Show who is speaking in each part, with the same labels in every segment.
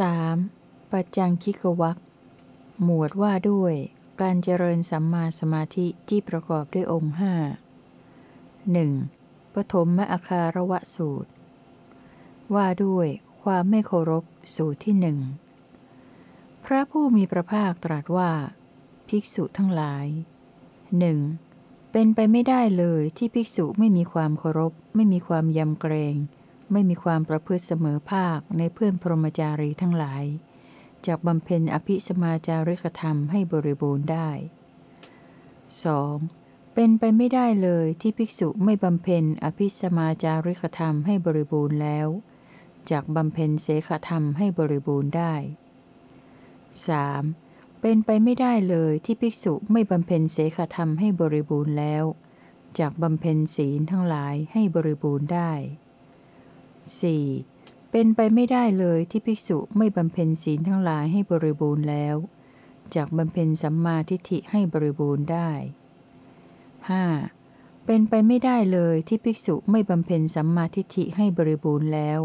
Speaker 1: 3. ปัจจังคิกวักหมวดว่าด้วย การเจริญสัมมาสมาธิที่ประกอบด้วยองค์ห้าหนึ่งปฐมมอาคารวะสูตร ว่าด้วย ความไม่เคารพสูตรที่หนึ่งพระผู้มีพระภาคตรัสว่า ภิกษุทั้งหลายหนึ่งเป็นไปไม่ได้เลยที่ภิกษุไม่มีความเคารพ ไม่มีความยำเกรง ไม่มีความประพฤติเสมอภาคในเพื่อนพรหมจารีทั้งหลายจากบำเพ็ญอภิสมาจาริกธรรมให้บริบูรณ์ได้ 2. เป็นไปไม่ได้เลยที่ภิกษุไม่บำเพ็ญอภิสมาจาริกธรรมให้บริบูรณ์แล้วจากบำเพ็ญเสขธรรมให้บริบูรณ์ได้ 3. เป็นไปไม่ได้เลยที่ภิกษุไม่บำเพ็ญเสขธรรมให้บริบูรณ์แล้วจากบำเพ็ญศีลทั้งหลายให้บริบูรณ์ได้ 4. เป็นไปไม่ได้เลยที่ภิกษุไม่บำเพ็ญศีลทั้งหลายให้บริบูรณ์แล้ว จากบำเพ็ญสัมมาทิฏฐิให้บริบูรณ์ได้ 5. เป็นไปไม่ได้เลยที่ภิกษุไม่บำเพ็ญสัมมาทิฏฐิให้บริบูรณ์แล้ว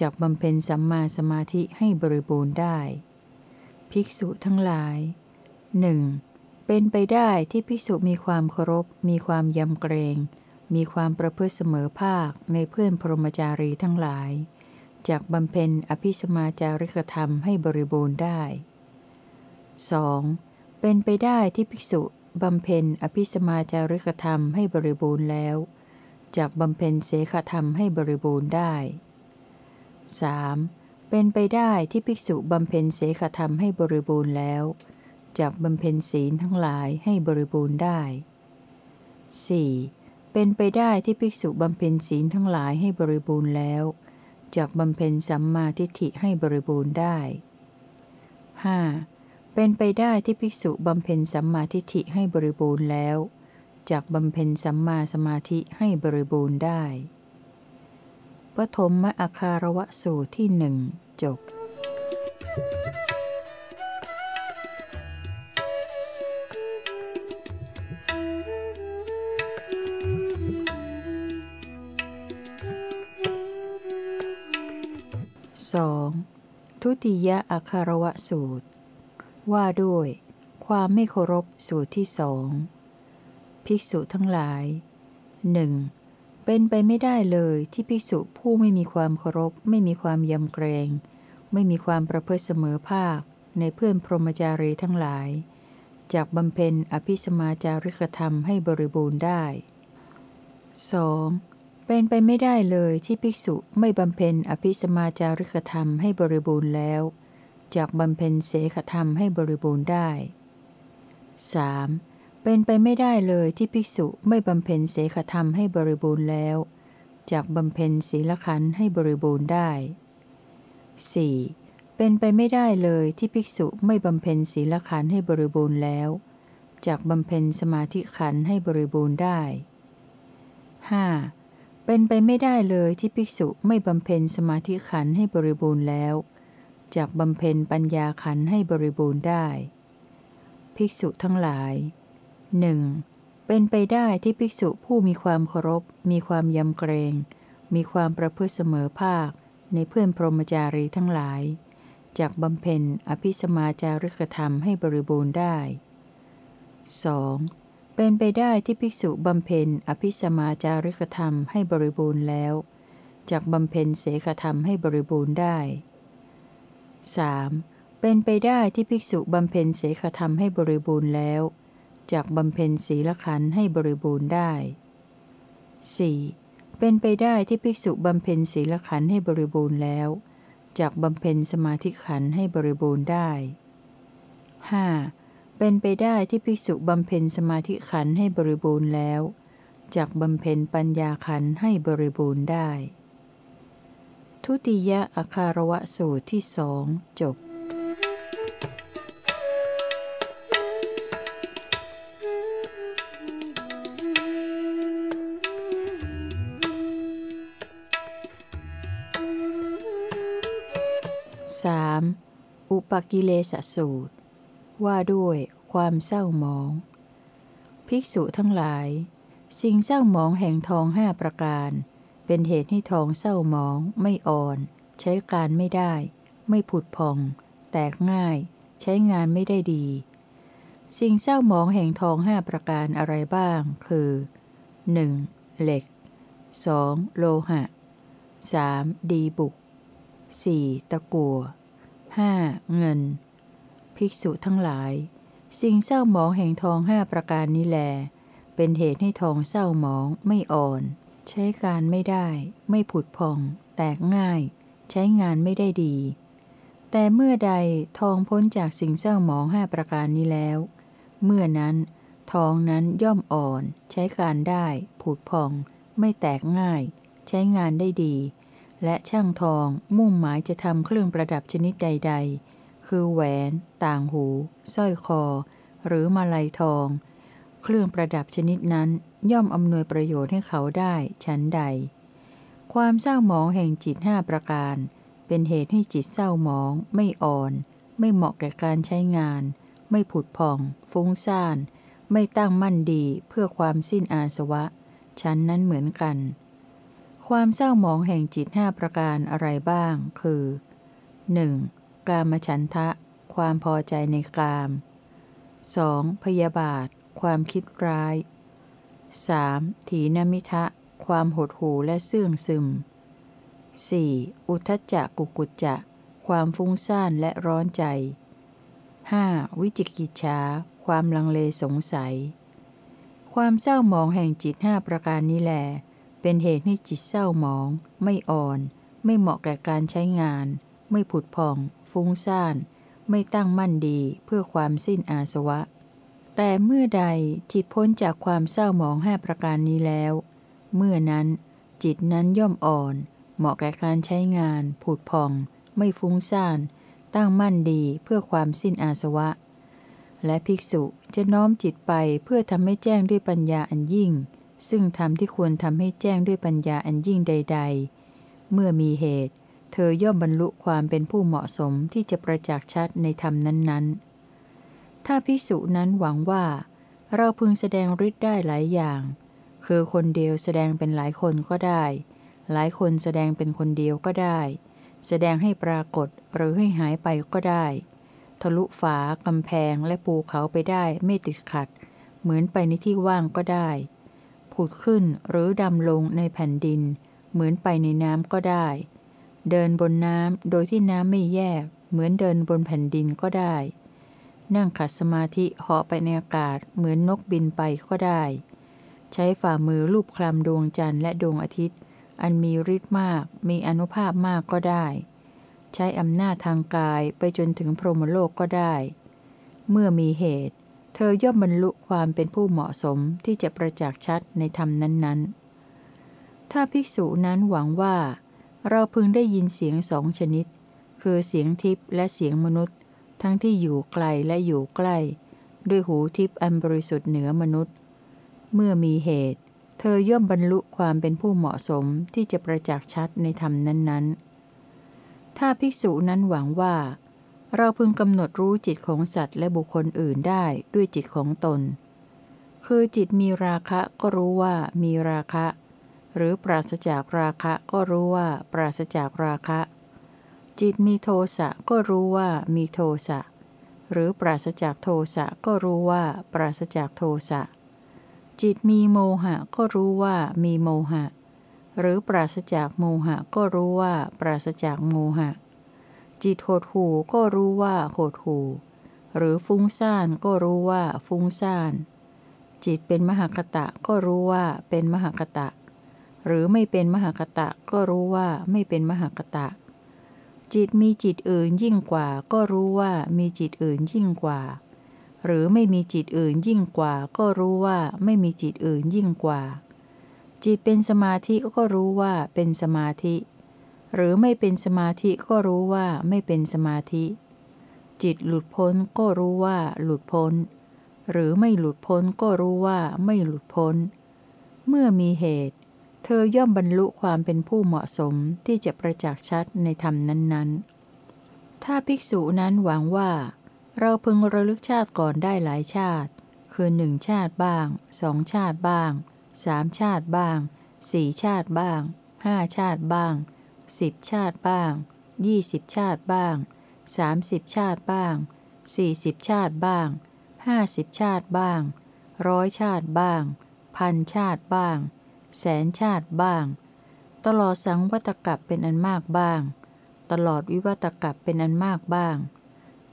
Speaker 1: จากบำเพ็ญสัมมาสมาธิให้บริบูรณ์ได้ ภิกษุทั้งหลายหนึ่งเป็นไปได้ที่ภิกษุมีความเคารพ มีความยำเกรง มีความประพฤติเสมอภาคในเพื่อนพรหมจารีทั้งหลาย จากบำเพ็ญอภิสมาจาริกธรรมให้บริบูรณ์ได้ 2. เป็นไปได้ที่ภิกษุบำเพ็ญอภิสมาจาริกธรรมให้บริบูรณ์แล้ว จากบำเพ็ญเสขธรรมให้บริบูรณ์ได้ 3. เป็นไปได้ที่ภิกษุบำเพ็ญเสขธรรมให้บริบูรณ์แล้ว จากบำเพ็ญศีลทั้งหลายให้บริบูรณ์ได้ 4. เป็นไปได้ที่ภิกษุบำเพ็ญศีลทั้งหลายให้บริบูรณ์แล้วจากบำเพ็ญสัมมาทิฏฐิให้บริบูรณ์ได้ 5. เป็นไปได้ที่ภิกษุบำเพ็ญสัมมาทิฏฐิให้บริบูรณ์แล้วจากบำเพ็ญสัมมาสมาธิให้บริบูรณ์ได้ปฐมมอาคารวะสูตรที่หนึ่งจบ 2. ทุติยอาคารวะสูตร ว่าด้วย ความไม่เคารพสูตรที่สองภิกษุทั้งหลายหนึ่งเป็นไปไม่ได้เลยที่ภิกษุผู้ไม่มีความเคารพ ไม่มีความยำเกรง ไม่มีความประพฤติเสมอภาค ในเพื่อนพรหมจารีทั้งหลาย จากบำเพ็ญอภิสมาจาริกธรรมให้บริบูรณ์ได้ 2. เป็นไปไม่ได้เลยที่ภิกษุไม่บำเพ็ญอภิสมาจาริกธรรมให้บริบูรณ์แล้วจากบำเพ็ญเสขธรรมให้บริบูรณ์ได้ 3. เป็นไปไม่ได้เลยที่ภิกษุไม่บำเพ็ญเสขธรรมให้บริบูรณ์แล้วจากบำเพ็ญศีลขันให้บริบูรณ์ได้ 4. เป็นไปไม่ได้เลยที่ภิกษุไม่บำเพ็ญศีลขันให้บริบูรณ์แล้วจากบำเพ็ญสมาธิขันให้บริบูรณ์ได้ 5. เป็นไปไม่ได้เลยที่ภิกษุไม่บำเพ็ญสมาธิขันให้บริบูรณ์แล้วจากบำเพ็ญปัญญาขันให้บริบูรณ์ได้ ภิกษุทั้งหลายหนึ่งเป็นไปได้ที่ภิกษุผู้มีความเคารพ มีความยำเกรง มีความประพฤติเสมอภาค ในเพื่อนพรหมจารีทั้งหลายจากบำเพ็ญอภิสมาจาริกธรรมให้บริบูรณ์ได้ 2. เป็นไปได้ที่ภิกษุบำเพ็ญอภิสมาจาริกธรรมให้บริบูรณ์แล้วจากบำเพ็ญเสขธรรมให้บริบูรณ์ได้ 3. เป็นไปได้ที่ภิกษุบำเพ็ญเสขธรรมให้บริบูรณ์แล้วจากบำเพ็ญศีลขันให้บริบูรณ์ได้ 4. เป็นไปได้ที่ภิกษุบำเพ็ญศีลขันให้บริบูรณ์แล้วจากบำเพ็ญสมาธิขันให้บริบูรณ์ได้ 5. เป็นไปได้ที่ภิกษุบำเพ็ญสมาธิขันให้บริบูรณ์แล้วจากบำเพ็ญปัญญาขันให้บริบูรณ์ได้ ทุติยะอาคารวะสูตรที่สองจบสามอุปกิเลสสูตร ว่าด้วยความเศร้าหมอง ภิกษุทั้งหลาย สิ่งเศร้าหมองแห่งทองห้าประการ เป็นเหตุให้ทองเศร้าหมอง ไม่อ่อน ใช้การไม่ได้ ไม่ผุดพอง แตกง่าย ใช้งานไม่ได้ดี สิ่งเศร้าหมองแห่งทองห้าประการอะไรบ้าง คือ 1. เหล็ก 2. โลหะ 3. ดีบุก 4. ตะกัว 5. เงิน ภิกษุทั้งหลาย สิ่งเศร้าหมองแห่งทองห้าประการนี้แล เป็นเหตุให้ทองเศร้าหมองไม่อ่อน ใช้การไม่ได้ ไม่ผุดพอง แตกง่าย ใช้งานไม่ได้ดี แต่เมื่อใดทองพ้นจากสิ่งเศร้าหมองห้าประการนี้แล้ว เมื่อนั้น ทองนั้นย่อมอ่อน ใช้การได้ ผุดพอง ไม่แตกง่าย ใช้งานได้ดีและช่างทองมุ่งหมายจะทำเครื่องประดับชนิดใดๆ คือแหวน ต่างหู สร้อยคอ หรือมาลัยทอง เครื่องประดับชนิดนั้นย่อมอำนวยประโยชน์ให้เขาได้ชั้นใด ความเศร้าหมองแห่งจิตห้าประการ เป็นเหตุให้จิตเศร้าหมอง ไม่อ่อน ไม่เหมาะแก่การใช้งาน ไม่ผุดผ่อง ฟุ้งซ่าน ไม่ตั้งมั่นดีเพื่อความสิ้นอาสวะ ชั้นนั้นเหมือนกัน ความเศร้าหมองแห่งจิตห้าประการอะไรบ้าง คือ 1. กามฉันทะ ความพอใจในกาม 2. พยาบาท ความคิดร้าย 3. ถีนมิทะ ความหดหู่และเสื่องซึม 4. อุทจจะกุกุจจะ ความฟุ้งซ่านและร้อนใจ 5. วิจิกิจฉาความลังเลสงสัย ความเศร้าหมองแห่งจิตห้าประการนี้แหลเป็นเหตุให้จิตเศร้าหมอง ไม่อ่อน ไม่เหมาะแก่การใช้งาน ไม่ผุดผ่อง ฟุ้งซ่าน ไม่ตั้งมั่นดีเพื่อความสิ้นอาสวะ แต่เมื่อใดจิตพ้นจากความเศร้าหมองห้าประการนี้แล้ว เมื่อนั้น จิตนั้นย่อมอ่อน เหมาะแก่การใช้งาน ผุดผ่อง ไม่ฟุ้งซ่าน ตั้งมั่นดีเพื่อความสิ้นอาสวะ และภิกษุจะน้อมจิตไปเพื่อทำให้แจ้งด้วยปัญญาอันยิ่ง ซึ่งธรรมที่ควรทำให้แจ้งด้วยปัญญาอันยิ่งใด ๆ เมื่อมีเหตุ เธอย่อมบรรลุความเป็นผู้เหมาะสมที่จะประจักษ์ชัดในธรรมนั้นๆ ถ้าภิกษุนั้นหวังว่า เราพึงแสดงฤทธิ์ได้หลายอย่าง คือคนเดียวแสดงเป็นหลายคนก็ได้ หลายคนแสดงเป็นคนเดียวก็ได้ แสดงให้ปรากฏหรือให้หายไปก็ได้ ทะลุฝากำแพงและภูเขาไปได้ไม่ติดขัด เหมือนไปในที่ว่างก็ได้ ผุดขึ้นหรือดำลงในแผ่นดิน เหมือนไปในน้ำก็ได้ เดินบนน้ำโดยที่น้ำไม่แยก เหมือนเดินบนแผ่นดินก็ได้ นั่งขัดสมาธิเหาะไปในอากาศเหมือนนกบินไปก็ได้ ใช้ฝ่ามือลูบคลำดวงจันทร์และดวงอาทิตย์ อันมีฤทธิ์มากมีอนุภาพมากก็ได้ ใช้อำนาจทางกายไปจนถึงพรหมโลกก็ได้ เมื่อมีเหตุ เธอย่อมบรรลุความเป็นผู้เหมาะสมที่จะประจักษ์ชัดในธรรมนั้นๆ ถ้าภิกษุนั้นหวังว่า เราพึงได้ยินเสียงสองชนิด คือเสียงทิพย์และเสียงมนุษย์ ทั้งที่อยู่ไกลและอยู่ใกล้ ด้วยหูทิพย์อันบริสุทธิ์เหนือมนุษย์ เมื่อมีเหตุ เธอย่อมบรรลุความเป็นผู้เหมาะสมที่จะประจักษ์ชัดในธรรมนั้นๆ ถ้าภิกษุนั้นหวังว่า เราพึงกำหนดรู้จิตของสัตว์และบุคคลอื่นได้ด้วยจิตของตน คือจิตมีราคะก็รู้ว่ามีราคะ หรือปราศจากราคะก็รู้ว่าปราศจากราคะ จิตมีโทสะก็รู้ว่ามีโทสะ หรือปราศจากโทสะก็รู้ว่าปราศจากโทสะ จิตมีโมหะก็รู้ว่ามีโมหะ หรือปราศจากโมหะก็รู้ว่าปราศจากโมหะ จิตหดหูก็รู้ว่าหดหูหรือฟุ้งซ่านก็รู้ว่าฟุ้งซ่าน จิตเป็นมหคตะก็รู้ว่าเป็นมหคตะ หรือไม่เป็นมหคตะก็รู้ว่าไม่เป็นมหคตะ จิตมีจิตอื่นยิ่งกว่า ก็รู้ว่ามีจิตอื่นยิ่งกว่า หรือไม่มีจิตอื่นยิ่งกว่า ก็รู้ว่าไม่มีจิตอื่นยิ่งกว่า จิตเป็นสมาธิก็รู้ว่าเป็นสมาธิ หรือไม่เป็นสมาธิก็รู้ว่าไม่เป็นสมาธิ จิตหลุดพ้นก็รู้ว่าหลุดพ้น หรือไม่หลุดพ้นก็รู้ว่าไม่หลุดพ้น เมื่อมีเหตุ เธอย่อมบรรลุความเป็นผู้เหมาะสมที่จะประจักษ์ชัดในธรรมนั้นๆ ถ้าภิกษุนั้นหวังว่า เราพึงระลึกชาติก่อนได้หลายชาติ คือหนึ่งชาติบ้างสองชาติบ้างสามชาติบ้างสี่ชาติบ้างห้าชาติบ้างสิบชาติบ้างยี่สิบชาติบ้างสามสิบชาติบ้างสี่สิบชาติบ้างห้าสิบชาติบ้างร้อยชาติบ้าง พันชาติบ้าง แสนชาติบ้าง ตลอดสังวัตกับเป็นอันมากบ้าง ตลอดวิวัตกับเป็นอันมากบ้าง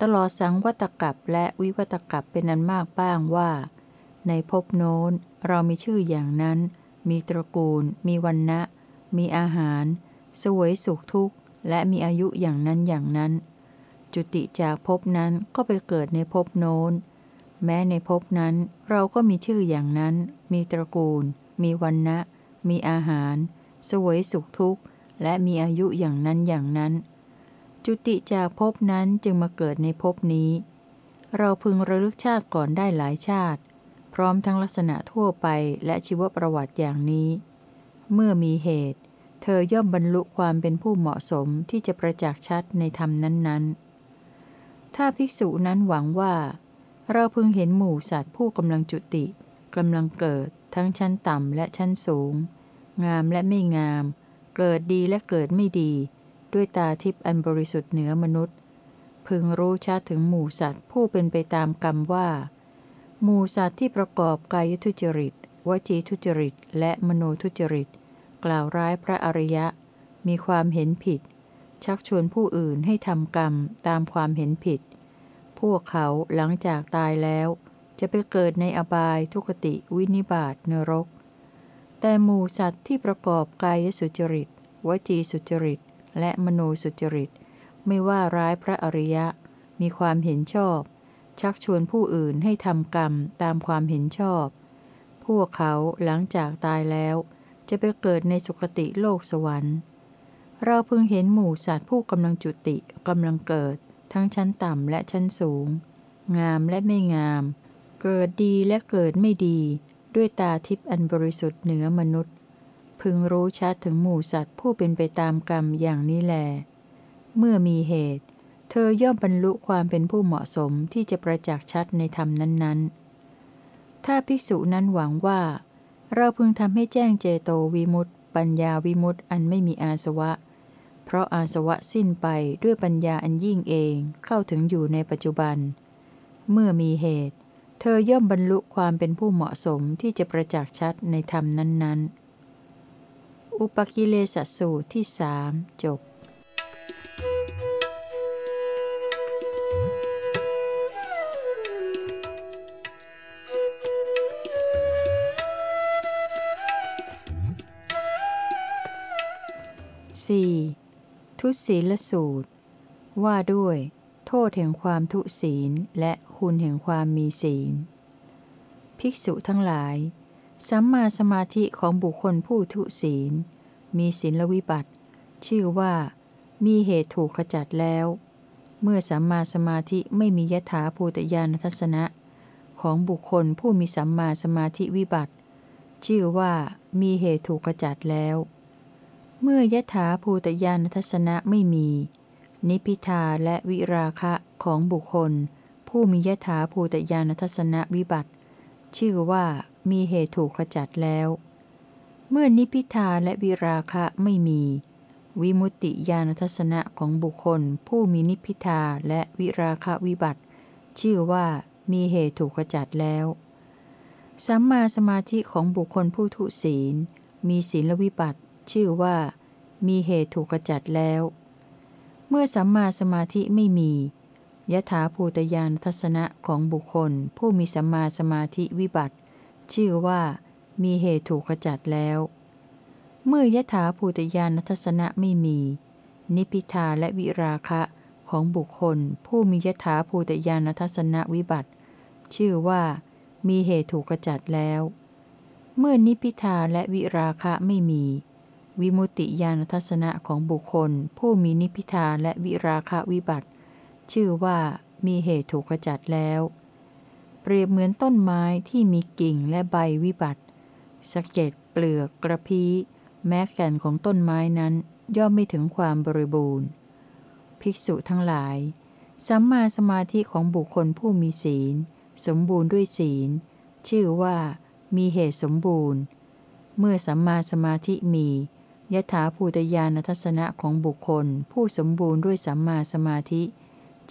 Speaker 1: ตลอดสังวัตกับและวิวัตกับเป็นอันมากบ้างว่า ในภพโน้นเรามีชื่ออย่างนั้น มีตระกูล มีวันนะมีอาหาร สวยสุขทุกข์ และมีอายุอย่างนั้นอย่างนั้น จุติจากภพนั้นก็ไปเกิดในภพโน้น แม้ในภพนั้นเราก็มีชื่ออย่างนั้น มีตระกูล มีวันนะ มีอาหาร สวยสุขทุกข์ และมีอายุอย่างนั้นอย่างนั้น จุติจากภพนั้นจึงมาเกิดในภพนี้ เราพึงระลึกชาติก่อนได้หลายชาติ พร้อมทั้งลักษณะทั่วไปและชีวประวัติอย่างนี้ เมื่อมีเหตุ เธอย่อมบรรลุความเป็นผู้เหมาะสมที่จะประจักษ์ชัดในธรรมนั้นๆ ถ้าภิกษุนั้นหวังว่า เราพึงเห็นหมู่สัตว์ผู้กำลังจุติกำลังเกิดทั้งชั้นต่ำและชั้นสูง งามและไม่งาม เกิดดีและเกิดไม่ดี ด้วยตาทิพย์อันบริสุทธิ์เหนือมนุษย์ พึงรู้ชัดถึงหมู่สัตว์ผู้เป็นไปตามกรรมว่า หมู่สัตว์ที่ประกอบกายทุจริต วจีทุจริต และมโนทุจริต กล่าวร้ายพระอริยะ มีความเห็นผิด ชักชวนผู้อื่นให้ทำกรรมตามความเห็นผิด พวกเขาหลังจากตายแล้ว จะไปเกิดในอบายทุกติวินิบาตนรก แต่หมู่สัตว์ที่ประกอบกายสุจริต วจีสุจริต และมโนสุจริต ไม่ว่าร้ายพระอริยะ มีความเห็นชอบ ชักชวนผู้อื่นให้ทำกรรมตามความเห็นชอบ พวกเขาหลังจากตายแล้ว จะไปเกิดในสุคติโลกสวรรค์ เราพึงเห็นหมู่สัตว์ผู้กำลังจุติกำลังเกิด ทั้งชั้นต่ำและชั้นสูง งามและไม่งาม เกิดดีและเกิดไม่ดี ด้วยตาทิพย์อันบริสุทธิ์เหนือมนุษย์ พึงรู้ชัดถึงหมู่สัตว์ผู้เป็นไปตามกรรมอย่างนี้แล เมื่อมีเหตุ เธอย่อมบรรลุความเป็นผู้เหมาะสมที่จะประจักษ์ชัดในธรรมนั้น ๆ ถ้าภิกษุนั้นหวังว่า เราพึงทำให้แจ้งเจโตวิมุตติ ปัญญาวิมุตติอันไม่มีอาสวะ เพราะอาสวะสิ้นไปด้วยปัญญาอันยิ่งเองเข้าถึงอยู่ในปัจจุบัน เมื่อมีเหตุ ธอย่อมบรรลุความเป็นผู้เหมาะสมที่จะประจักษ์ชัดในธรรมนั้น ๆ อุปกิเลสสูตรที่สามจบ 4. ทุศีลสูตร ว่าด้วย ษแห่งความทุศีล และคุณแห่งความมีศีล ภิกษุทั้งหลาย สัมมาสมาธิของบุคคลผู้ทุศีล มีศีลวิบัติ ชื่อว่า มีเหตุถูกขจัดแล้ว เมื่อสัมมาสมาธิไม่มียถาภูตยานทัศนะ ของบุคคลผู้มีสัมมาสมาธิวิบัติ ชื่อว่ามีเหตุถูกขจัดแล้ว เมื่อยถาภูตยานทัศนะไม่มี นิพิทาและวิราคะของบุคคล ผู้มียถาภูตยานทัศนวิบัติ ชื่อว่ามีเหตุถูกขจัดแล้ว เมื่อนิพิทาและวิราคะไม่มี วิมุตติญาณทัศนะของบุคคล ผู้มีนิพิทาและวิราคะวิบัติ ชื่อว่ามีเหตุถูกขจัดแล้วสัมมาสมาธิของบุคคลผู้ทุศีล มีศีลวิบัติ ชื่อว่า มีเหตุถูกขจัดแล้ว เมื่อสัมมาสมาธิไม่มียถาภูตยานทัศนะของบุคคล ผู้มีสัมมาสมาธิวิบัติ ชื่อว่า มีเหตุถูกขจัดแล้ว เมื่อยถาภูตยานทัศนะไม่มี นิพิทาและวิราคะของบุคคล ผู้มียถาภูตยานทัศนะวิบัติ ชื่อว่า มีเหตุถูกขจัดแล้ว เมื่อนิพิทาและวิราคะไม่มี วิมุตติญาณทัศนะของบุคคล ผู้มีนิพิทาและวิราคะวิบัติ ชื่อว่ามีเหตุถูกขจัดแล้ว เปรียบเหมือนต้นไม้ที่มีกิ่งและใบวิบัติสะเก็ดเปลือกกระพี้แม้แก่นของต้นไม้นั้น ย่อมไม่ถึงความบริบูรณ์ ภิกษุทั้งหลาย สัมมาสมาธิของบุคคลผู้มีศีล สมบูรณ์ด้วยศีล ชื่อว่ามีเหตุสมบูรณ์ เมื่อสัมมาสมาธิมี ยถาภูตยานทัศนะของบุคคล ผู้สมบูรณ์ด้วยสัมมาสมาธิ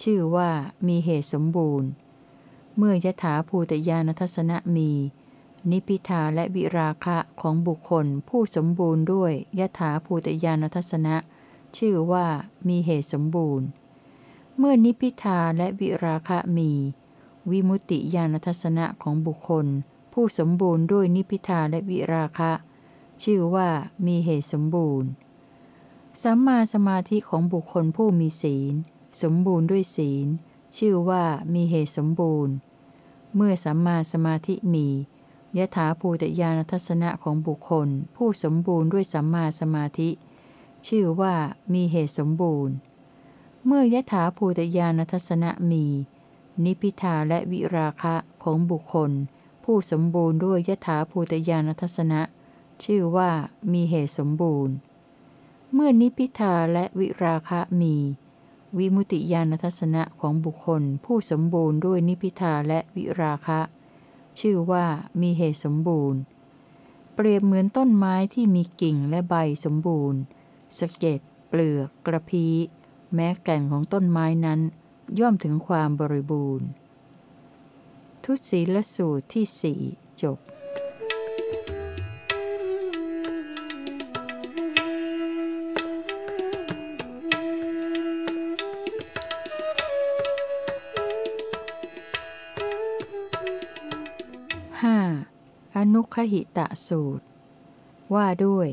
Speaker 1: ชื่อว่ามีเหตุสมบูรณ์ เมื่อยถาภูตยานทัศนะมี นิพิทาและวิราคะของบุคคล ผู้สมบูรณ์ด้วยยถาภูตยานทัศนะ ชื่อว่ามีเหตุสมบูรณ์ เมื่อนิพิทาและวิราคะมี วิมุตติญาณทัศนะของบุคคล ผู้สมบูรณ์ด้วยนิพิทาและวิราคะ ชื่อว่ามีเหตุสมบูรณ์ สัมมาสมาธิของบุคคลผู้มีศีล สมบูรณ์ด้วยศีล ชื่อว่ามีเหตุสมบูรณ์ เมื่อสัมมาสมาธิมียถาภูตยานทัศนะของบุคคล ผู้สมบูรณ์ด้วยสัมมาสมาธิ ชื่อว่ามีเหตุสมบูรณ์ เมื่อยถาภูตยานทัศนะมี นิพิทาและวิราคะของบุคคล ผู้สมบูรณ์ด้วยยถาภูตยานทัศนะ ชื่อว่ามีเหตุสมบูรณ์ เมื่อนิพิทาและวิราคะมี วิมุติญาณทัศนะของบุคคลผู้สมบูรณ์ด้วยนิพิทาและวิราคะ ชื่อว่ามีเหตุสมบูรณ์ เปรียบเหมือนต้นไม้ที่มีกิ่งและใบสมบูรณ์สะเก็ดเปลือก กระพี้แม้แก่นของต้นไม้นั้น ย่อมถึงความบริบูรณ์ ทุศีลสูตรที่สี่จบ หิตะสูตร ว่าด้วย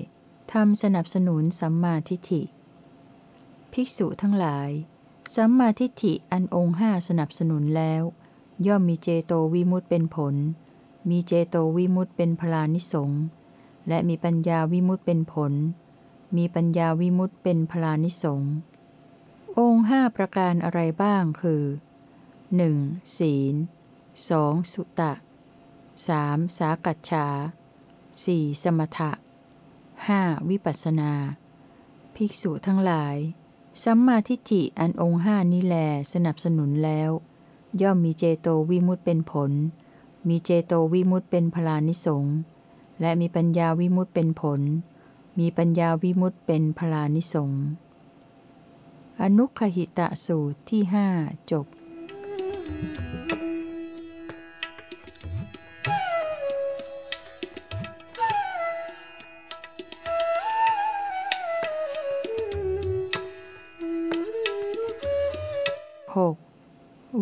Speaker 1: ทำสนับสนุนสัมมาทิฏฐิ ภิกษุทั้งหลาย สัมมาทิฏฐิอันองค์ห้าสนับสนุนแล้ว ย่อมมีเจโตวิมุตเป็นผล มีเจโตวิมุตเป็นพลานิสงและมีปัญญาวิมุตเป็นผล มีปัญญาวิมุตเป็นพลานิสงองค์ห้าประการอะไรบ้างคือ 1. ศีล 2. สุตะ 3. สากัจฉา 4. สมถะ 5. วิปัสนา ภิกษุทั้งหลาย สัมมาทิฏฐิอันองค์ห้านี้แลสนับสนุนแล้ว ย่อมมีเจโตวิมุตเป็นผล มีเจโตวิมุตเป็นพลานิสงและมีปัญญาวิมุตเป็นผล มีปัญญาวิมุตเป็นพลานิสงอนุขหิตะสูตรที่ห้าจบ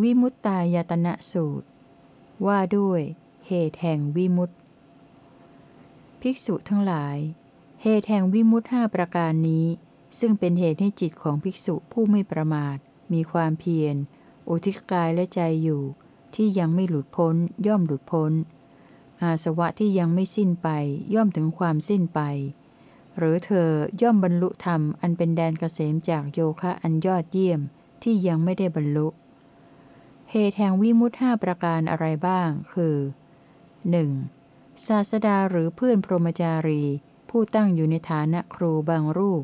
Speaker 1: วิมุตตายตนะสูตร ว่าด้วยเหตุแห่งวิมุตภิกษุทั้งหลาย เหตุแห่งวิมุตห้าประการนี้ ซึ่งเป็นเหตุให้จิตของภิกษุผู้ไม่ประมาท มีความเพียร อุทิศกายและใจอยู่ ที่ยังไม่หลุดพ้น ย่อมหลุดพ้น อาสวะที่ยังไม่สิ้นไปย่อมถึงความสิ้นไป หรือเธอย่อมบรรลุธรรมอันเป็นแดนเกษมจากโยคะอันยอดเยี่ยมที่ยังไม่ได้บรรลุ เหตุแห่งวิมุตห้าประการอะไรบ้าง คือ 1. ศาสดาหรือเพื่อนพรหมจารี ผู้ตั้งอยู่ในฐานะครูบางรูป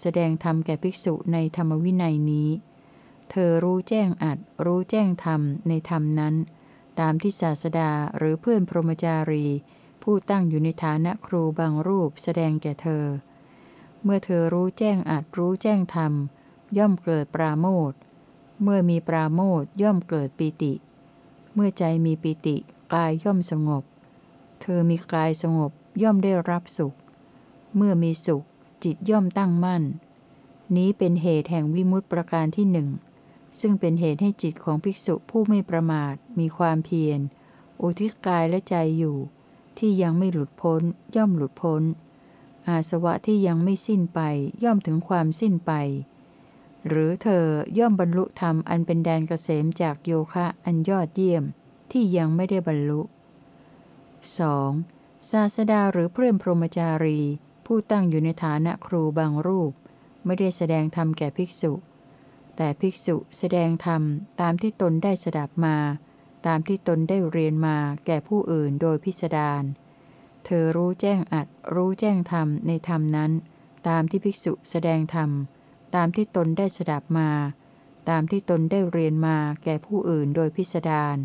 Speaker 1: แสดงธรรมแก่ภิกษุในธรรมวินัยนี้ เธอรู้แจ้งอัด รู้แจ้งธรรมในธรรมนั้น ตามที่ศาสดาหรือเพื่อนพรหมจารี ผู้ตั้งอยู่ในฐานะครูบางรูปแสดงแก่เธอ เมื่อเธอรู้แจ้งอัดรู้แจ้งธรรม ย่อมเกิดปราโมท เมื่อมีปราโมทย่อมเกิดปิติ เมื่อใจมีปิติกายย่อมสงบ เธอมีกายสงบย่อมได้รับสุข เมื่อมีสุข จิตย่อมตั้งมั่น นี้เป็นเหตุแห่งวิมุตติประการที่หนึ่งซึ่งเป็นเหตุให้จิตของภิกษุผู้ไม่ประมาทมีความเพียร อุทิศกายและใจอยู่ ที่ยังไม่หลุดพ้น ย่อมหลุดพ้น อาสวะที่ยังไม่สิ้นไปย่อมถึงความสิ้นไป หรือเธอย่อมบรรลุธรรมอันเป็นแดนเกษมจากโยคะอันยอดเยี่ยมที่ยังไม่ได้บรรลุ 2. ศาสดาหรือเพื่อนพรหมจารี ผู้ตั้งอยู่ในฐานะครูบางรูป ไม่ได้แสดงธรรมแก่ภิกษุ แต่ภิกษุแสดงธรรมตามที่ตนได้สดับมา ตามที่ตนได้เรียนมาแก่ผู้อื่นโดยพิสดารเธอรู้แจ้งอัดรู้แจ้งธรรมในธรรมนั้น ตามที่ภิกษุแสดงธรรม ตามที่ตนได้สดับมา ตามที่ตนได้เรียนมาแก่ผู้อื่นโดยพิสดาร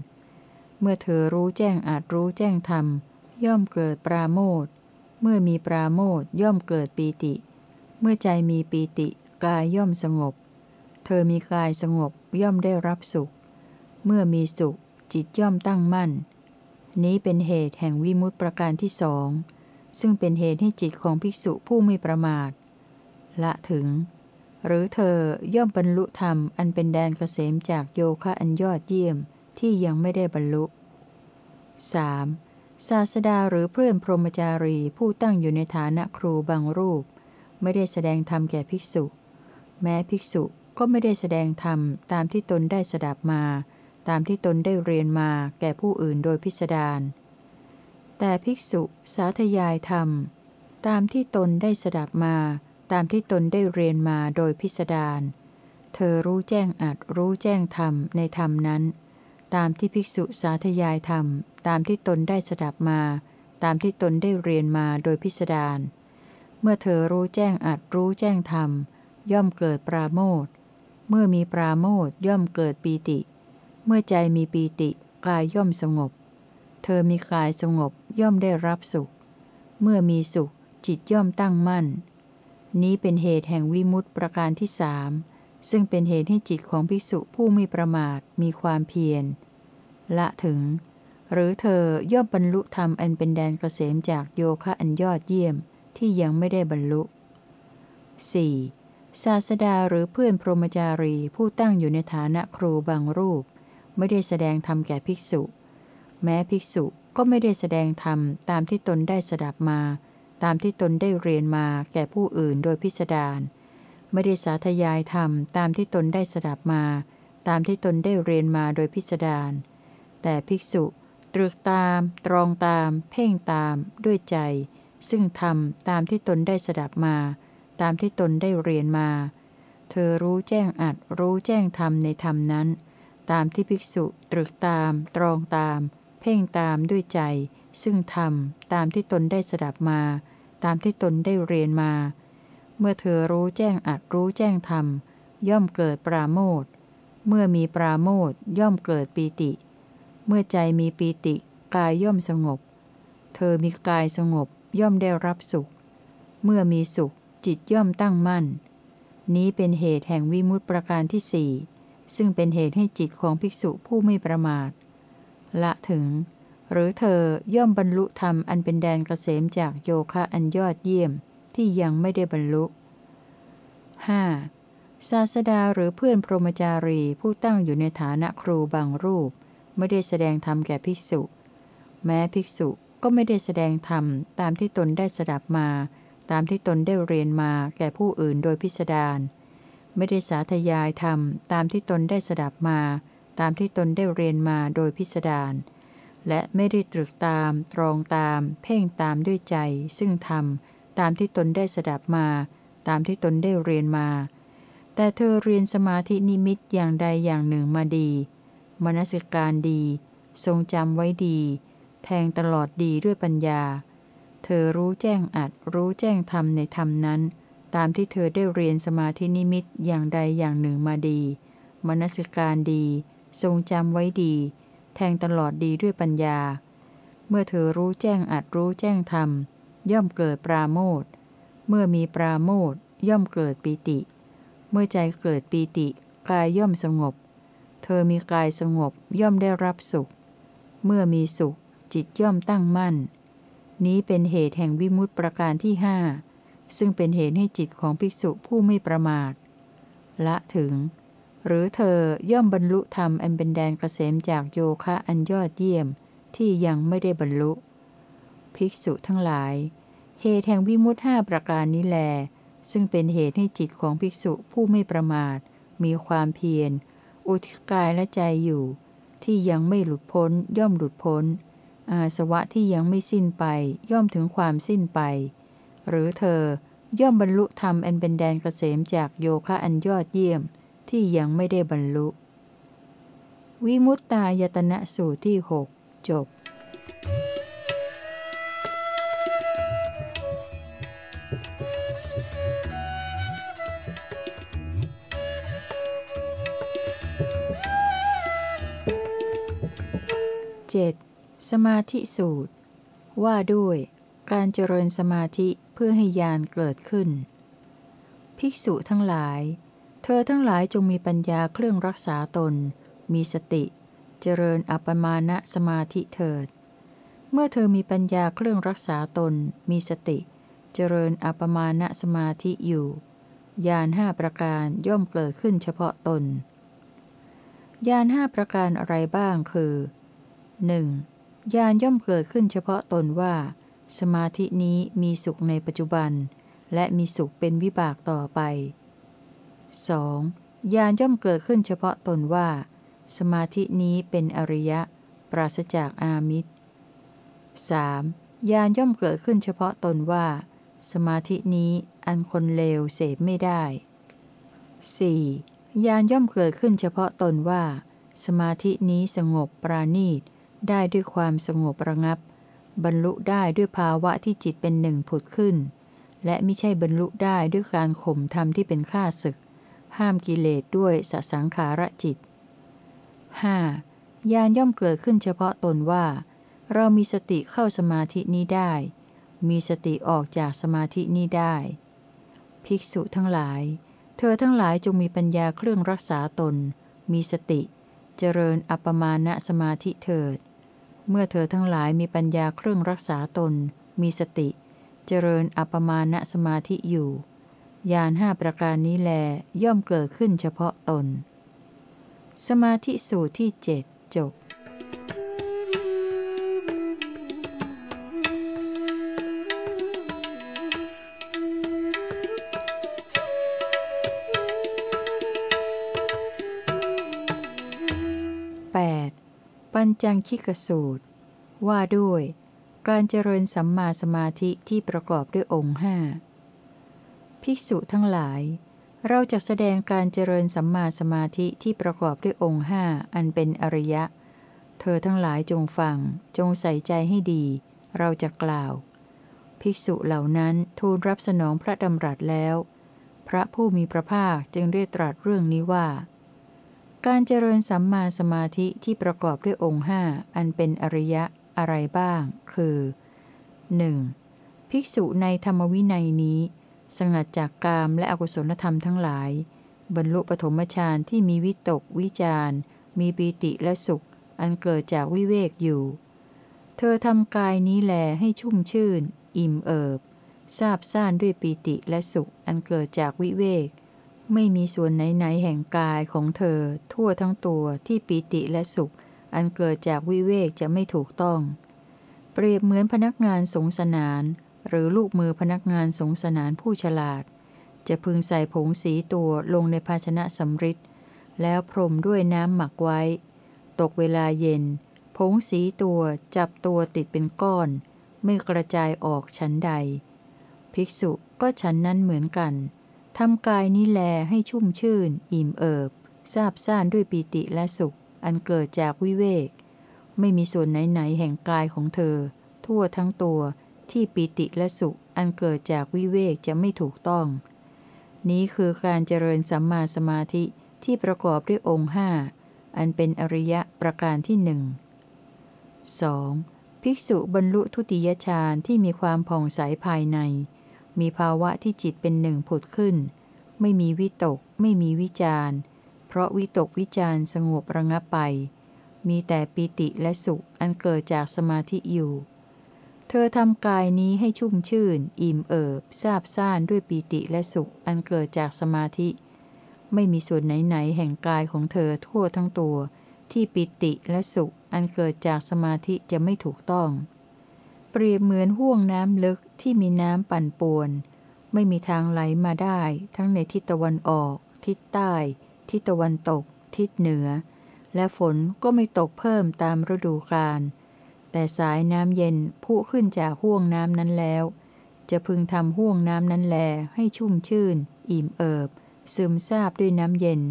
Speaker 1: เมื่อเธอรู้แจ้งอาจรู้แจ้งธรรม ย่อมเกิดปราโมทเมื่อมีปราโมทย่อมเกิดปีติ เมื่อใจมีปีติ กายย่อมสงบ เธอมีกายสงบย่อมได้รับสุข เมื่อมีสุข จิตย่อมตั้งมั่น นี้เป็นเหตุแห่งวิมุตติประการที่สองซึ่งเป็นเหตุให้จิตของภิกษุผู้ไม่ประมาท ละถึง หรือเธอย่อมบรรลุธรรมอันเป็นแดนเกษมจากโยคะอันยอดเยี่ยมที่ยังไม่ได้บรรลุ 3. ศาสดาหรือเพื่อนพรหมจารีผู้ตั้งอยู่ในฐานะครูบางรูป ไม่ได้แสดงธรรมแก่ภิกษุ แม้ภิกษุก็ไม่ได้แสดงธรรมตามที่ตนได้สดับมา ตามที่ตนได้เรียนมาแก่ผู้อื่นโดยพิสดารแต่ภิกษุสาธยายธรรม ตามที่ตนได้สดับมา ตามที่ตนได้เรียนมาโดยพิสดารเธอรู้แจ้งอัดรู้แจ้งธรรมในธรรมนั้น ตามที่ภิกษุสาธยายธรรม ตามที่ตนได้สดับมา ตามที่ตนได้เรียนมาโดยพิสดารเมื่อเธอรู้แจ้งอัดรู้แจ้งธรรม ย่อมเกิดปราโมทเมื่อมีปราโมทย่อมเกิดปีติ เมื่อใจมีปีติกายย่อมสงบ เธอมีกายสงบย่อมได้รับสุข เมื่อมีสุขจิตย่อมตั้งมั่น นี้เป็นเหตุแห่งวิมุตติประการที่สามซึ่งเป็นเหตุให้จิตของภิกษุผู้ไม่ประมาทมีความเพียรละถึง หรือเธอย่อมบรรลุธรรมอันเป็นแดนเกษมจากโยคะอันยอดเยี่ยมที่ยังไม่ได้บรรลุ 4. ศาสดาหรือเพื่อนพรหมจารีผู้ตั้งอยู่ในฐานะครูบางรูป ไม่ได้แสดงธรรมแก่ภิกษุ แม้ภิกษุก็ไม่ได้แสดงธรรมตามที่ตนได้สดับมา ตามที่ตนได้เรียนมาแก่ผู้อื่นโดยพิสดารไม่ได้สาธยายธรรมตามที่ตนได้สดับมา ตามที่ตนได้เรียนมาโดยพิสดารแต่ภิกษุตรึกตาม ตรองตาม เพ่งตาม ด้วยใจ ซึ่งทำตามที่ตนได้สดับมา ตามที่ตนได้เรียนมา เธอรู้แจ้งอัดรู้แจ้งธรรมในธรรมนั้น ตามที่ภิกษุตรึกตาม ตรองตาม เพ่งตามด้วยใจ ซึ่งทำตามที่ตนได้สดับมา ตามที่ตนได้เรียนมา เมื่อเธอรู้แจ้งอัดรู้แจ้งธรรม ย่อมเกิดปราโมทเมื่อมีปราโมทย่อมเกิดปีติ เมื่อใจมีปีติกายย่อมสงบ เธอมีกายสงบย่อมได้รับสุข เมื่อมีสุขจิตย่อมตั้งมั่น นี้เป็นเหตุแห่งวิมุตติประการที่สี่ซึ่งเป็นเหตุให้จิตของภิกษุผู้ไม่ประมาท ละถึง หรือเธอย่อมบรรลุธรรมอันเป็นแดนเกษมจากโยคะอันยอดเยี่ยมที่ยังไม่ได้บรรลุ 5. ศาสดาหรือเพื่อนพรหมจารีผู้ตั้งอยู่ในฐานะครูบางรูป ไม่ได้แสดงธรรมแก่ภิกษุ แม้ภิกษุก็ไม่ได้แสดงธรรมตามที่ตนได้สดับมา ตามที่ตนได้เรียนมาแก่ผู้อื่นโดยพิสดารไม่ได้สาธยายธรรมตามที่ตนได้สดับมา ตามที่ตนได้เรียนมาโดยพิสดาร และไม่ได้ตรึกตาม ตรองตาม เพ่งตามด้วยใจ ซึ่งธรรม ตามที่ตนได้สดับมา ตามที่ตนได้เรียนมา แต่เธอเรียนสมาธินิมิตอย่างใดอย่างหนึ่งมาดี มนสิการดี ทรงจำไว้ดี แทงตลอดดีด้วยปัญญา เธอรู้แจ้งอัด รู้แจ้งธรรมในธรรมนั้น ตามที่เธอได้เรียนสมาธินิมิตอย่างใดอย่างหนึ่งมาดี มนสิการดี ทรงจำไว้ดี แทงตลอดดีด้วยปัญญา เมื่อเธอรู้แจ้งอัดรู้แจ้งธรรม ย่อมเกิดปราโมทเมื่อมีปราโมทย่อมเกิดปีติ เมื่อใจเกิดปีติ กายย่อมสงบ เธอมีกายสงบย่อมได้รับสุข เมื่อมีสุข จิตย่อมตั้งมั่น นี้เป็นเหตุแห่งวิมุตติประการที่ห้าซึ่งเป็นเหตุให้จิตของภิกษุผู้ไม่ประมาท ละถึง หรือเธอย่อมบรรลุธรรมอันเป็นแดนเกษมจากโยคะอันยอดเยี่ยมที่ยังไม่ได้บรรลุ ภิกษุทั้งหลาย เหตุแห่งวิมุตห้าประการนี้แล ซึ่งเป็นเหตุให้จิตของภิกษุผู้ไม่ประมาท มีความเพียร อุทิกายและใจอยู่ ที่ยังไม่หลุดพ้นย่อมหลุดพ้น อาสวะที่ยังไม่สิ้นไปย่อมถึงความสิ้นไป หรือเธอย่อมบรรลุธรรมอันเป็นแดนเกษมจากโยคะอันยอดเยี่ยม ที่ยังไม่ได้บรรลุ วิมุตตายตนะสูตรที่หกจบ 7. สมาธิสูตร ว่าด้วยการเจริญสมาธิเพื่อให้ญาณเกิดขึ้น ภิกษุทั้งหลาย เธอทั้งหลายจงมีปัญญาเครื่องรักษาตน มีสติ เจริญอัปมาณสมาธิเถิด เมื่อเธอมีปัญญาเครื่องรักษาตน มีสติ เจริญอัปปมาณสมาธิอยู่ญาณห้าประการย่อมเกิดขึ้นเฉพาะตนญาณห้าประการอะไรบ้างคือ 1. ญาณย่อมเกิดขึ้นเฉพาะตนว่า สมาธินี้มีสุขในปัจจุบัน และมีสุขเป็นวิบากต่อไป 2. ญาณย่อมเกิดขึ้นเฉพาะตนว่า สมาธินี้เป็นอริยะ ปราศจากอามิตร 3. ญาณย่อมเกิดขึ้นเฉพาะตนว่า สมาธินี้อันคนเลวเสพไม่ได้ 4. ญาณย่อมเกิดขึ้นเฉพาะตนว่า สมาธินี้สงบปราณีต ได้ด้วยความสงบระงับ บรรลุได้ด้วยภาวะที่จิตเป็นหนึ่งผุดขึ้น และไม่ใช่บรรลุได้ด้วยการข่มธรรมที่เป็นข้าศึก ห้ามกิเลสด้วยสสังขารจิต 5. ญาณย่อมเกิดขึ้นเฉพาะตนว่า เรามีสติเข้าสมาธินี้ได้ มีสติออกจากสมาธินี้ได้ ภิกษุทั้งหลาย เธอทั้งหลายจงมีปัญญาเครื่องรักษาตน มีสติ เจริญอัปมาณสมาธิเถิด เมื่อเธอทั้งหลายมีปัญญาเครื่องรักษาตน มีสติ เจริญอัปมาณสมาธิอยู่ ยานห้าประการนี้แลย่อมเกิดขึ้นเฉพาะตน สมาธิสูตรที่เจ็ดจบปัญจังคิกสูตร ว่าด้วย การเจริญสัมมาสมาธิที่ประกอบด้วยองค์ห้า ภิกษุทั้งหลาย เราจะแสดงการเจริญสัมมาสมาธิที่ประกอบด้วยองค์ห้าอันเป็นอริยะ เธอทั้งหลายจงฟัง จงใส่ใจให้ดี เราจะกล่าว ภิกษุเหล่านั้นทูลรับสนองพระดำรัสแล้ว พระผู้มีพระภาคจึงได้ตรัสเรื่องนี้ว่า การเจริญสัมมาสมาธิที่ประกอบด้วยองค์ห้าอันเป็นอริยะอะไรบ้าง คือ 1. ภิกษุในธรรมวินัยนี้ สงัดจากกามและอกุศลธรรมทั้งหลาย บรรลุปฐมฌานที่มีวิตก วิจารมีปีติและสุข อันเกิดจากวิเวกอยู่ เธอทำกายนี้แลให้ชุ่มชื่น อิ่มเอิบซาบซ่านด้วยปีติและสุข อันเกิดจากวิเวก ไม่มีส่วนไหนๆแห่งกายของเธอ ทั่วทั้งตัวที่ปีติและสุข อันเกิดจากวิเวกจะไม่ถูกต้อง เปรียบเหมือนพนักงานสงสนาน หรือลูกมือพนักงานสงสนานผู้ฉลาด จะพึงใส่ผงสีตัวลงในภาชนะสำริดแล้วพรมด้วยน้ำหมักไว้ ตกเวลาเย็น ผงสีตัวจับตัวติดเป็นก้อน ไม่กระจายออกชั้นใด ภิกษุก็ชั้นนั้นเหมือนกันทำกายนี้แลให้ชุ่มชื่น อิ่มเอิบซาบซ่านด้วยปีติและสุข อันเกิดจากวิเวก ไม่มีส่วนไหน ๆ แห่งกายของเธอ ทั่วทั้งตัว ที่ปีติและสุขอันเกิดจากวิเวกจะไม่ถูกต้อง นี้คือการเจริญสัมมาสมาธิที่ประกอบด้วยองค์ห้าอันเป็นอริยะประการที่หนึ่ง 2. ภิกษุบรรลุทุติยฌานที่มีความผ่องใสภายใน มีภาวะที่จิตเป็นหนึ่งผุดขึ้น ไม่มีวิตก ไม่มีวิจารเพราะวิตกวิจารสงบระงับไป มีแต่ปิติและสุขอันเกิดจากสมาธิอยู่ เธอทำกายนี้ให้ชุ่มชื่น อิ่มเอิบซาบซ่านด้วยปิติและสุข อันเกิดจากสมาธิ ไม่มีส่วนไหนๆแห่งกายของเธอทั่วทั้งตัว ที่ปิติและสุข อันเกิดจากสมาธิจะไม่ถูกต้อง เปรียบเหมือนห่วงน้ำลึกที่มีน้ำปั่นป่วน ไม่มีทางไหลมาได้ ทั้งในทิศตะวันออก ทิศใต้ ทิศตะวันตก ทิศเหนือ และฝนก็ไม่ตกเพิ่มตามฤดูกาล แต่สายน้ำเย็นพุขึ้นจากห่วงน้ำนั้นแล้ว จะพึงทำห่วงน้ำนั้นแลให้ชุ่มชื่น อิ่มเอิบ ซึมซาบด้วยน้ำเย็น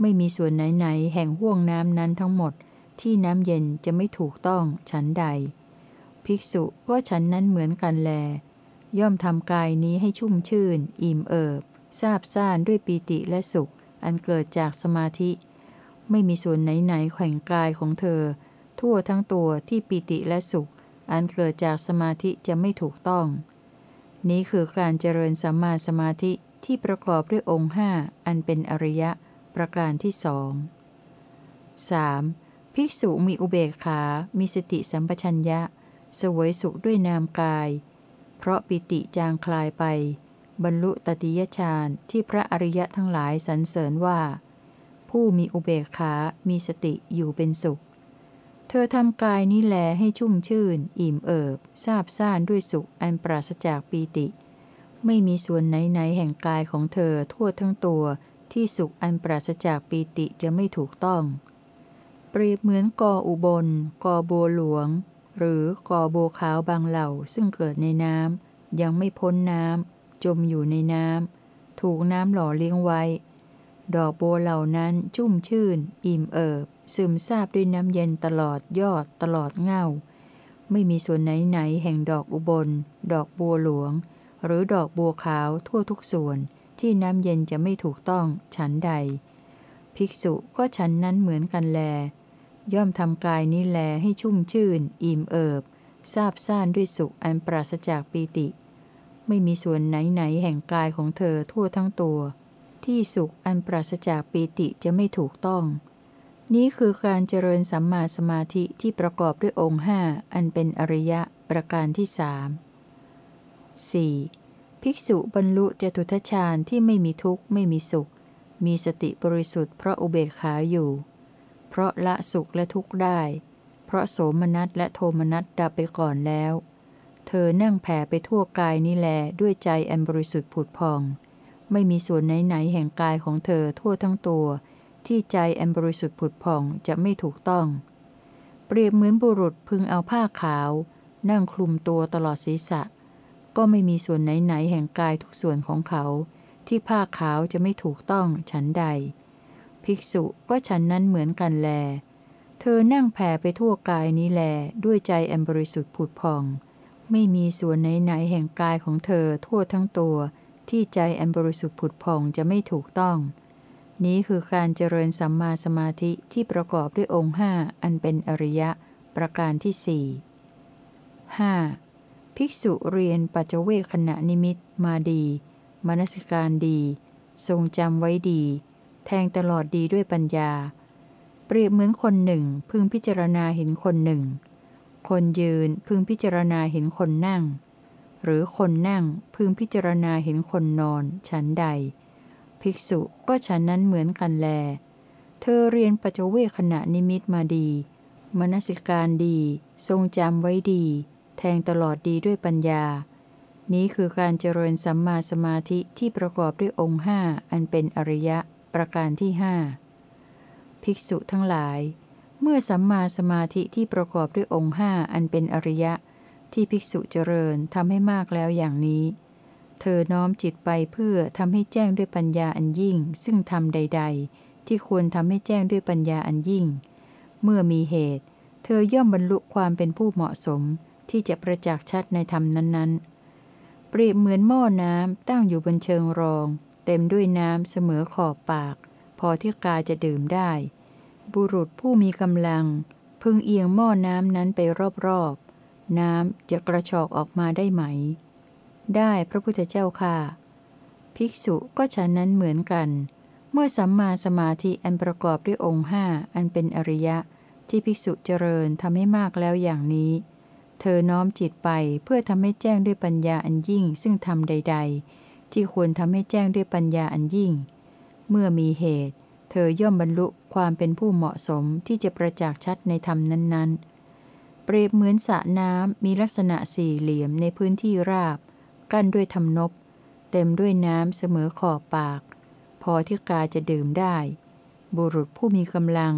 Speaker 1: ไม่มีส่วนไหนๆแห่งห่วงน้ำนั้นทั้งหมด ที่น้ำเย็นจะไม่ถูกต้องฉันใด ภิกษุก็ฉันนั้นเหมือนกันแล ย่อมทำกายนี้ให้ชุ่มชื่น อิ่มเอิบซาบซ่านด้วยปีติและสุข อันเกิดจากสมาธิ ไม่มีส่วนไหนๆแข่งกายของเธอ ทั่วทั้งตัวที่ปีติและสุข อันเกิดจากสมาธิจะไม่ถูกต้อง นี้คือการเจริญสัมมาสมาธิที่ประกอบด้วยองค์ห้าอันเป็นอริยะประการที่สอง 3. ภิกษุมีอุเบกขา มีสติสัมปชัญญะ สวยสุขด้วยนามกาย เพราะปิติจางคลายไป บรรลุตติยฌานที่พระอริยะทั้งหลายสรรเสริญว่า ผู้มีอุเบกขา มีสติอยู่เป็นสุข เธอทำกายนี้แลให้ชุ่มชื่น อิ่มเอิบซาบซ่านด้วยสุขอันปราศจากปีติ ไม่มีส่วนไหนๆแห่งกายของเธอทั่วทั้งตัว ที่สุขอันปราศจากปีติจะไม่ถูกต้อง เปรียบเหมือนกออุบล กอบัวหลวง หรือกอบัวขาวบางเหล่าซึ่งเกิดในน้ำยังไม่พ้นน้ำจมอยู่ในน้ำถูกน้ำหล่อเลี้ยงไว้ ดอกบัวเหล่านั้นชุ่มชื่น อิ่มเอิบ ซึมซาบด้วยน้ำเย็นตลอดยอดตลอดเง่า ไม่มีส่วนไหนๆแห่งดอกอุบล ดอกบัวหลวง หรือดอกบัวขาวทั่วทุกส่วนที่น้ำเย็นจะไม่ถูกต้องฉันใด ภิกษุก็ฉันนั้นเหมือนกันแล ย่อมทำกายนี้แลให้ชุ่มชื่น อิ่มเอิบซาบซ่านด้วยสุขอันปราศจากปีติ ไม่มีส่วนไหนๆแห่งกายของเธอทั่วทั้งตัว ที่สุขอันปราศจากปีติจะไม่ถูกต้อง นี้คือการเจริญสัมมาสมาธิที่ประกอบด้วยองค์ห้าอันเป็นอริยะประการที่สาม 4. ภิกษุบรรลุจตุทชาญที่ไม่มีทุกข์ไม่มีสุข มีสติบริสุทธิ์เพราะอุเบกขาอยู่ เพราะละสุขและทุกข์ได้ เพราะโสมนัสและโทมนัสดับไปก่อนแล้ว เธอนั่งแผ่ไปทั่วกายนี้แลด้วยใจอันบริสุทธิ์ผุดพอง ไม่มีส่วนไหนๆแห่งกายของเธอทั่วทั้งตัว ที่ใจแอันบริสุทธิ์ผุดพองจะไม่ถูกต้อง เปรียบเหมือนบุรุษพึงเอาผ้าขาว นั่งคลุมตัวตลอดศีรษะ ก็ไม่มีส่วนไหนๆแห่งกายทุกส่วนของเขา ที่ผ้าขาวจะไม่ถูกต้องฉันใด ภิกษุก็ฉันนั้นเหมือนกันแล เธอนั่งแผ่ไปทั่วกายนี้แลด้วยใจแอันบริสุทธิ์ผุดพอง ไม่มีส่วนไหนๆแห่งกายของเธอทั่วทั้งตัว ที่ใจแอันบริสุทธิ์ผุดพองจะไม่ถูกต้อง นี้คือการเจริญสัมมาสมาธิที่ประกอบด้วยองค์ห้าอันเป็นอริยะ ประการที่สี่ห้าภิกษุเรียนปัจเจเวคขณะนิมิตมาดี มนสิการดี ทรงจำไว้ดี แทงตลอดดีด้วยปัญญา เปรียบเหมือนคนหนึ่งพึงพิจารณาเห็นคนหนึ่ง คนยืนพึงพิจารณาเห็นคนนั่ง หรือคนนั่งพึงพิจารณาเห็นคนนอน ฉันใด ภิกษุก็ฉันนั้นเหมือนกันแล เธอเรียนปัจเจเวคขณะนิมิตมาดี มนสิการดี ทรงจำไว้ดี แทงตลอดดีด้วยปัญญา นี้คือการเจริญสัมมาสมาธิที่ประกอบด้วยองค์ห้าอันเป็นอริยะประการที่ห้าภิกษุทั้งหลาย เมื่อสัมมาสมาธิที่ประกอบด้วยองค์ห้าอันเป็นอริยะ ที่ภิกษุเจริญทำให้มากแล้วอย่างนี้ เธอน้อมจิตไปเพื่อทำให้แจ้งด้วยปัญญาอันยิ่ง ซึ่งทำใด ๆ ที่ควรทำให้แจ้งด้วยปัญญาอันยิ่ง เมื่อมีเหตุ เธอย่อมบรรลุความเป็นผู้เหมาะสมที่จะประจักษ์ชัดในธรรมนั้น ๆ เปรียบเหมือนหม้อน้ำตั้งอยู่บนเชิงรอง เต็มด้วยน้ำเสมอขอบปาก พอที่กาจะดื่มได้ บุรุษผู้มีกำลัง พึงเอียงหม้อน้ำนั้นไปรอบๆ น้ำจะกระชอกออกมาได้ไหม ได้พระพุทธเจ้าค่ะ ภิกษุก็ฉันนั้นเหมือนกัน เมื่อสัมมาสมาธิอันประกอบด้วยองค์ห้าอันเป็นอริยะ ที่ภิกษุเจริญทำให้มากแล้วอย่างนี้ เธอน้อมจิตไปเพื่อทำให้แจ้งด้วยปัญญาอันยิ่งซึ่งทำใด ๆ ที่ควรทำให้แจ้งด้วยปัญญาอันยิ่ง เมื่อมีเหตุ เธอย่อมบรรลุความเป็นผู้เหมาะสมที่จะประจักษ์ชัดในธรรมนั้น ๆ เปรียบเหมือนสระน้ำมีลักษณะสี่เหลี่ยมในพื้นที่ราบ กั้นด้วยทำนบ เต็มด้วยน้ำเสมอขอบปาก พอที่กาจะดื่มได้ บุรุษผู้มีกำลัง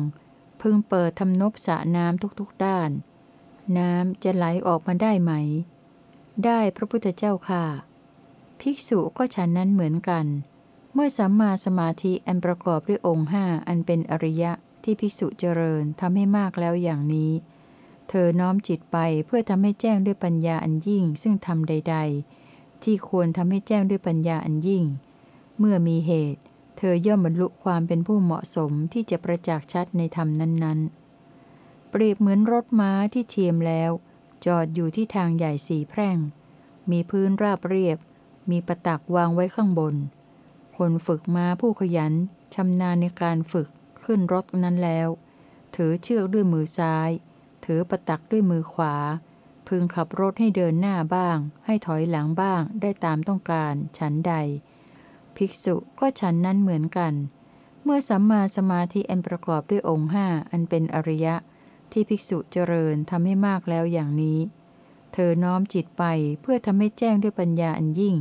Speaker 1: พึงเปิดทำนบสระน้ำทุกๆด้าน น้ำจะไหลออกมาได้ไหม ได้พระพุทธเจ้าค่ะ ภิกษุก็ฉันนั้นเหมือนกัน เมื่อสัมมาสมาธิอันประกอบด้วยองค์ห้าอันเป็นอริยะที่ภิกษุเจริญทำให้มากแล้วอย่างนี้ เธอน้อมจิตไปเพื่อทำให้แจ้งด้วยปัญญาอันยิ่งซึ่งทำใด ๆ ที่ควรทำให้แจ้งด้วยปัญญาอันยิ่ง เมื่อมีเหตุ เธอย่อมบรรลุความเป็นผู้เหมาะสมที่จะประจักษ์ชัดในธรรมนั้น ๆ เปรียบเหมือนรถม้าที่เทียมแล้ว จอดอยู่ที่ทางใหญ่สีแพร่ง มีพื้นราบเรียบ มีประตักวางไว้ข้างบน คนฝึกม้าผู้ขยันชำนาญในการฝึกขึ้นรถนั้นแล้ว ถือเชือกด้วยมือซ้าย ถือประตักด้วยมือขวา พึงขับรถให้เดินหน้าบ้าง ให้ถอยหลังบ้างได้ตามต้องการฉันใด ภิกษุก็ฉันนั้นเหมือนกัน เมื่อสัมมาสมาธิอันประกอบด้วยองค์ห้าอันเป็นอริยะ ที่ภิกษุเจริญทำให้มากแล้วอย่างนี้ เธอน้อมจิตไปเพื่อทำให้แจ้งด้วยปัญญาอันยิ่ง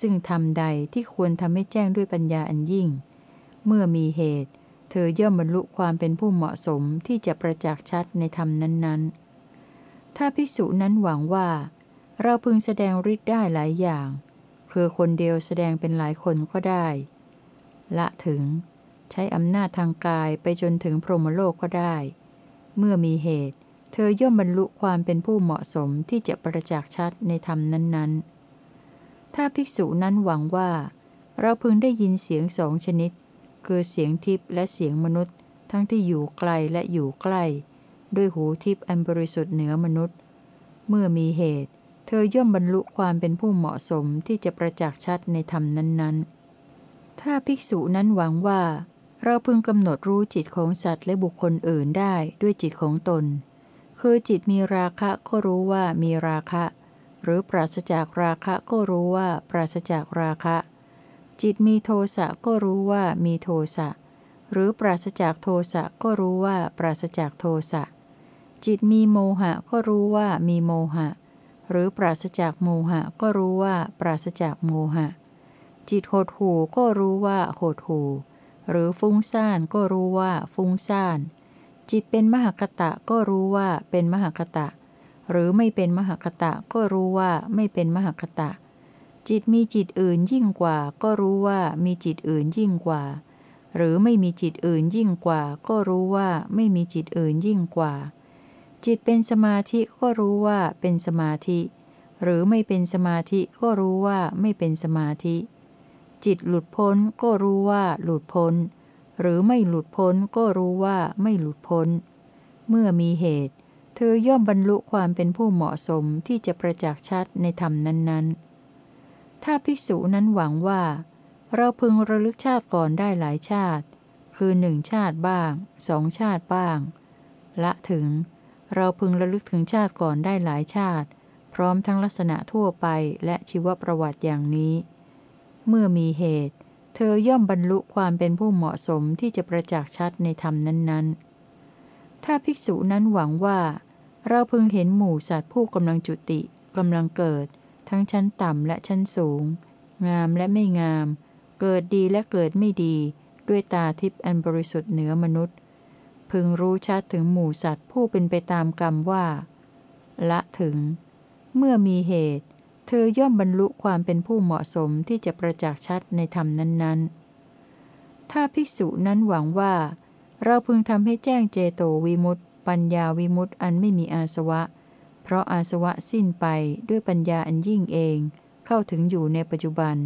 Speaker 1: ซึ่งทำใดที่ควรทำให้แจ้งด้วยปัญญาอันยิ่ง เมื่อมีเหตุ เธอย่อมบรรลุความเป็นผู้เหมาะสมที่จะประจักษ์ชัดในธรรมนั้นๆ ถ้าภิกษุนั้นหวังว่า เราพึงแสดงฤทธิ์ได้หลายอย่าง คือคนเดียวแสดงเป็นหลายคนก็ได้ ละถึง ใช้อำนาจทางกายไปจนถึงพรหมโลกก็ได้ เมื่อมีเหตุ เธอย่อมบรรลุความเป็นผู้เหมาะสมที่จะประจักษ์ชัดในธรรมนั้น ๆ ถ้าภิกษุนั้นหวังว่า เราพึงได้ยินเสียงสองชนิด คือเสียงทิพย์และเสียงมนุษย์ ทั้งที่อยู่ไกลและอยู่ใกล้ ด้วยหูทิพย์อันบริสุทธิ์เหนือมนุษย์ เมื่อมีเหตุ เธอย่อมบรรลุความเป็นผู้เหมาะสมที่จะประจักษ์ชัดในธรรมนั้นๆ ถ้าภิกษุนั้นหวังว่า เราพึงกำหนดรู้จิตของสัตว์และบุคคลอื่นได้ด้วยจิตของตน คือจิตมีราคะก็รู้ว่ามีราคะ หรือปราศจากราคะก็รู้ว่าปราศจากราคะ จิตมีโทสะก็รู้ว่ามีโทสะหรือปราศจากโทสะก็รู้ว่าปราศจากโทสะ จิตมีโมหะก็รู้ว่ามีโมหะ หรือปราศจากโมหะก็รู้ว่าปราศจากโมหะ จิตหดหูก็รู้ว่าหดหูหรือฟุ้งซ่านก็รู้ว่าฟุ้งซ่าน จิตเป็นมหคตะก็รู้ว่าเป็นมหคตะ หรือไม่เป็นมหคตะก็รู้ว่าไม่เป็นมหคตะ จิตมีจิตอื่นยิ่งกว่า ก็รู้ว่ามีจิตอื่นยิ่งกว่า หรือไม่มีจิตอื่นยิ่งกว่า ก็รู้ว่าไม่มีจิตอื่นยิ่งกว่า จิตเป็นสมาธิก็รู้ว่าเป็นสมาธิ หรือไม่เป็นสมาธิก็รู้ว่าไม่เป็นสมาธิ จิตหลุดพ้นก็รู้ว่าหลุดพ้น หรือไม่หลุดพ้นก็รู้ว่าไม่หลุดพ้น เมื่อมีเหตุ เธอย่อมบรรลุความเป็นผู้เหมาะสมที่จะประจักษ์ชัดในธรรมนั้นๆ ถ้าภิกษุนั้นหวังว่า เราพึงระลึกชาติก่อนได้หลายชาติ คือหนึ่งชาติบ้างสองชาติบ้าง ละถึง เราพึงระลึกถึงชาติก่อนได้หลายชาติ พร้อมทั้งลักษณะทั่วไปและชีวประวัติอย่างนี้ เมื่อมีเหตุ เธอย่อมบรรลุความเป็นผู้เหมาะสมที่จะประจักษ์ชัดในธรรมนั้นๆ ถ้าภิกษุนั้นหวังว่า เราพึงเห็นหมู่สัตว์ผู้กำลังจุติกำลังเกิด ทั้งชั้นต่ำและชั้นสูง งามและไม่งาม เกิดดีและเกิดไม่ดี ด้วยตาทิพย์อันบริสุทธิ์เหนือมนุษย์ พึงรู้ชัดถึงหมู่สัตว์ผู้เป็นไปตามกรรมว่า ละถึง เมื่อมีเหตุ เธอย่อมบรรลุความเป็นผู้เหมาะสมที่จะประจักษ์ชัดในธรรมนั้น ๆ ถ้าภิกษุนั้นหวังว่า เราพึงทำให้แจ้งเจโตวิมุตติปัญญาวิมุตติอันไม่มีอาสวะ เพราะอาสวะสิ้นไปด้วยปัญญาอันยิ่งเอง เข้าถึงอยู่ในปัจจุบัน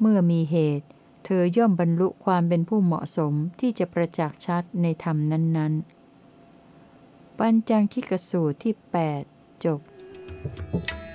Speaker 1: เมื่อมีเหตุ เธอย่อมบรรลุความเป็นผู้เหมาะสมที่จะประจักษ์ชัดในธรรมนั้น ๆ ปัญจังคิกสูตรที่ 8 จบ
Speaker 2: you.